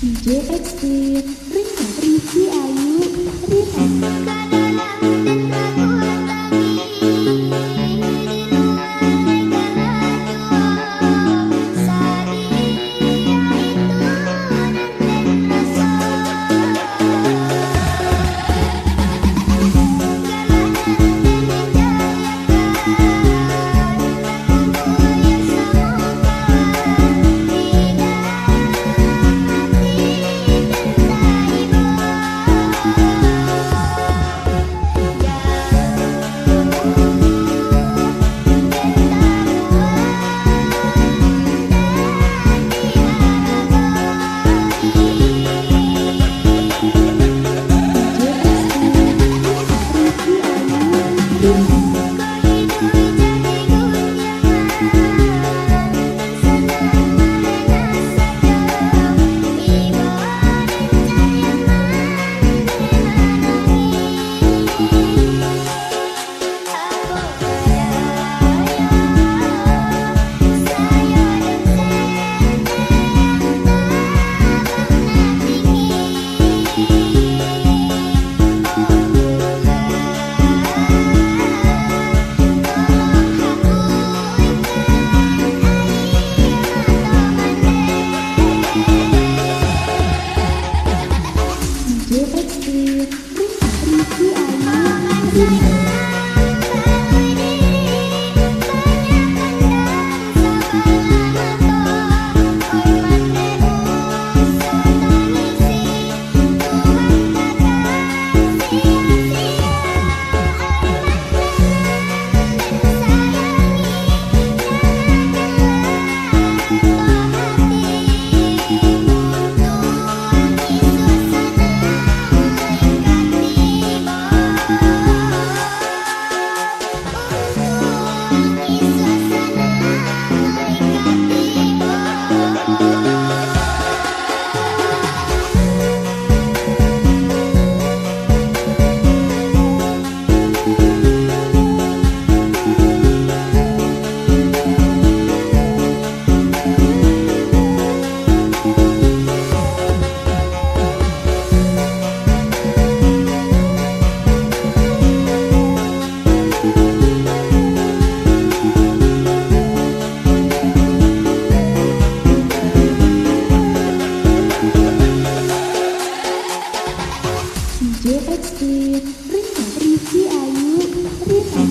DJ Extreme Ringa Riki Ayu. Ringa you. DXD Rina Rizky Ayu. Rina.